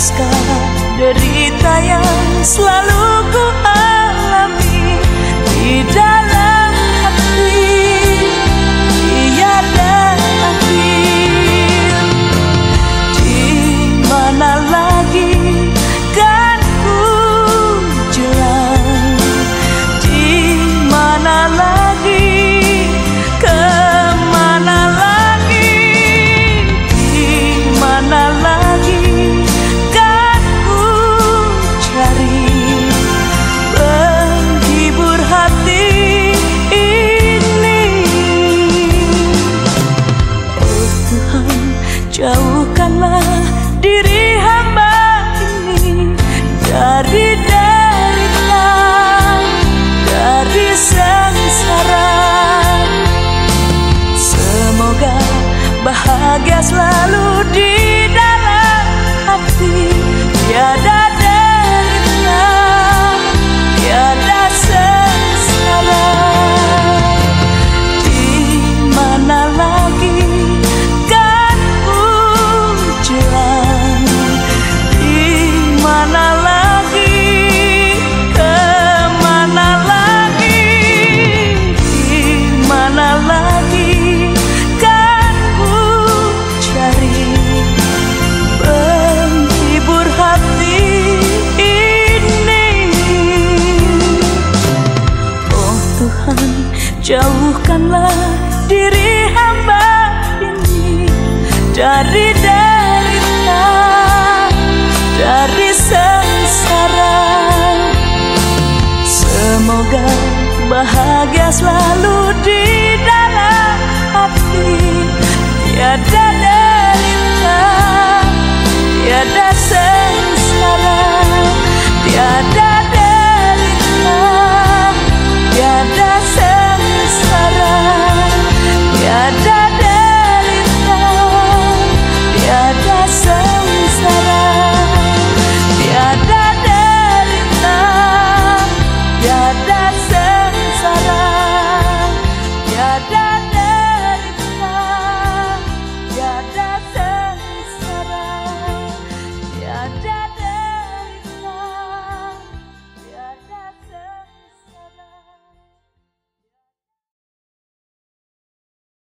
haruskah derita yang selalu ku alami. Tidak Jauhkanlah diri hamba ini dari derita, dari sengsara. Semoga bahagia selalu. Jauhkanlah diri hamba ini dari derita, dari sengsara. Semoga bahagia selalu di dalam hati, tiada derita, tiada sengsara,